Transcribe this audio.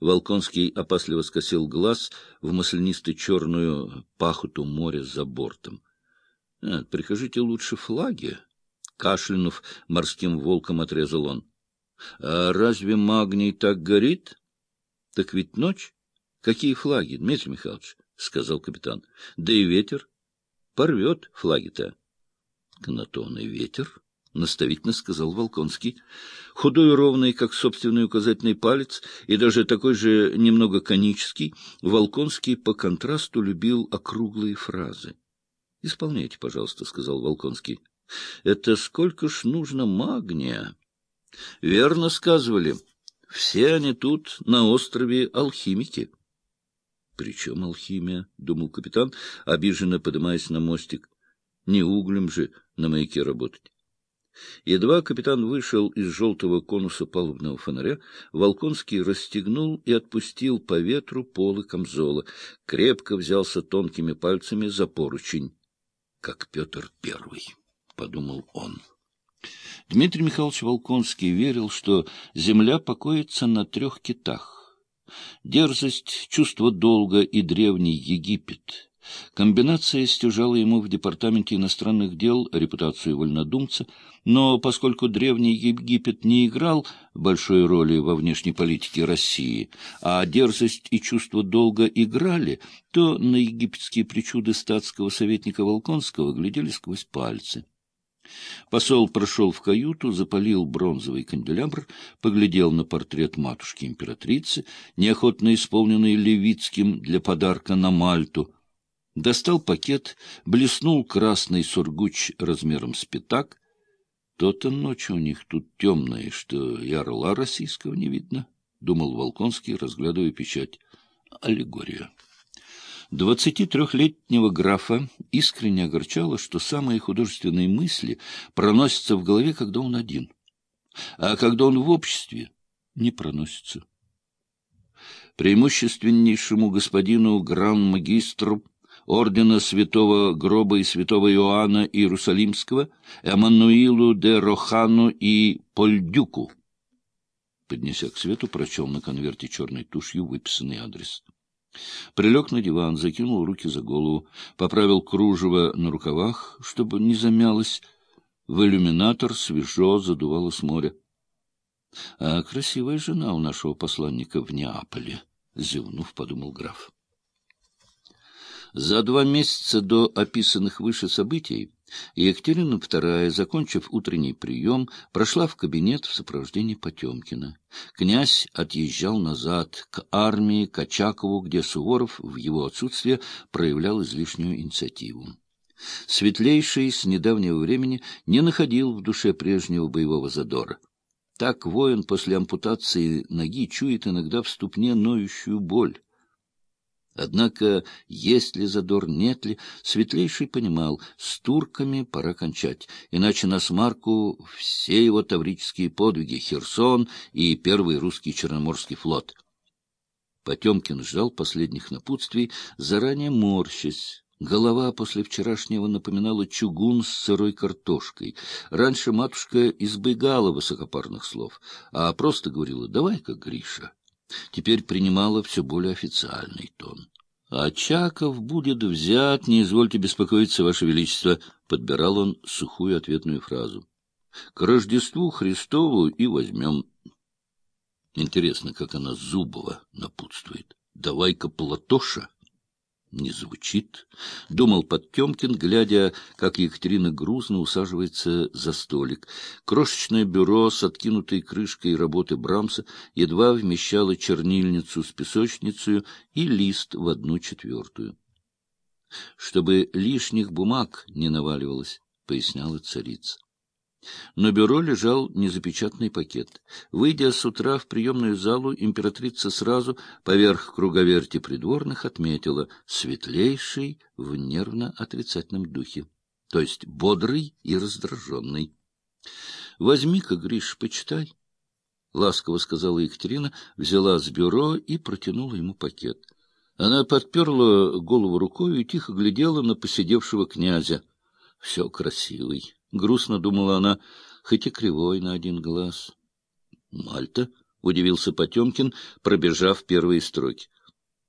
Волконский опасливо скосил глаз в маслянисто-черную пахоту моря за бортом. «А, — Прикажите лучше флаги. Кашлянув морским волком отрезал он. — А разве магний так горит? — Так ведь ночь. Какие флаги, Дмитрий Михайлович? — сказал капитан. — Да и ветер. Порвет флаги-то. — На то он и ветер, — наставительно сказал Волконский. Худой ровный, как собственный указательный палец, и даже такой же немного конический, Волконский по контрасту любил округлые фразы. — Исполняйте, пожалуйста, — сказал Волконский. — Это сколько ж нужно магния? — Верно сказывали. Все они тут, на острове, алхимики. — Причем алхимия? — думал капитан, обиженно поднимаясь на мостик. — Не углем же на маяке работать. Едва капитан вышел из желтого конуса палубного фонаря, Волконский расстегнул и отпустил по ветру полы камзола, крепко взялся тонкими пальцами за поручень, как Петр Первый, — подумал он. Дмитрий Михайлович Волконский верил, что земля покоится на трех китах. Дерзость, чувство долга и древний Египет Комбинация стяжала ему в Департаменте иностранных дел репутацию вольнодумца, но поскольку Древний Египет не играл большой роли во внешней политике России, а дерзость и чувство долга играли, то на египетские причуды статского советника Волконского глядели сквозь пальцы. Посол прошел в каюту, запалил бронзовый канделябр, поглядел на портрет матушки-императрицы, неохотно исполненный Левицким для подарка на Мальту — Достал пакет, блеснул красный сургуч размером с пятак. То-то ночь у них тут темная, что и орла российского не видно, — думал Волконский, разглядывая печать. Аллегория. Двадцати трехлетнего графа искренне огорчало, что самые художественные мысли проносятся в голове, когда он один, а когда он в обществе, не проносятся. Преимущественнейшему господину гран-магистру ордена святого Гроба и святого Иоанна Иерусалимского, Эммануилу де Рохану и Польдюку. Поднеся к свету, прочел на конверте черной тушью выписанный адрес. Прилег на диван, закинул руки за голову, поправил кружево на рукавах, чтобы не замялось. В иллюминатор свежо задувало с моря. А красивая жена у нашего посланника в Неаполе, — зевнув, подумал граф. За два месяца до описанных выше событий Екатерина II, закончив утренний прием, прошла в кабинет в сопровождении Потемкина. Князь отъезжал назад, к армии, к Очакову, где Суворов в его отсутствие проявлял излишнюю инициативу. Светлейший с недавнего времени не находил в душе прежнего боевого задора. Так воин после ампутации ноги чует иногда в ступне ноющую боль. Однако, есть ли задор, нет ли, Светлейший понимал, с турками пора кончать, иначе на смарку все его таврические подвиги, Херсон и первый русский Черноморский флот. Потемкин ждал последних напутствий, заранее морщась. Голова после вчерашнего напоминала чугун с сырой картошкой. Раньше матушка избегала высокопарных слов, а просто говорила «давай-ка, Гриша» теперь принимала все более официальный тон. — Очаков будет взят, не извольте беспокоиться, Ваше Величество, — подбирал он сухую ответную фразу. — К Рождеству Христову и возьмем. Интересно, как она Зубова напутствует. Давай-ка, Платоша не звучит, — думал Подтемкин, глядя, как Екатерина грузно усаживается за столик. Крошечное бюро с откинутой крышкой работы Брамса едва вмещало чернильницу с песочницей и лист в одну четвертую. — Чтобы лишних бумаг не наваливалось, — поясняла царица. На бюро лежал незапечатанный пакет. Выйдя с утра в приемную залу, императрица сразу поверх круговерти придворных отметила «светлейший в нервно-отрицательном духе», то есть бодрый и раздраженный. — Возьми-ка, Гриш, почитай. — ласково сказала Екатерина, взяла с бюро и протянула ему пакет. Она подперла голову рукой и тихо глядела на посидевшего князя. Все красивый. — грустно думала она, хоть и кривой на один глаз. — Мальта, — удивился Потемкин, пробежав первые строки.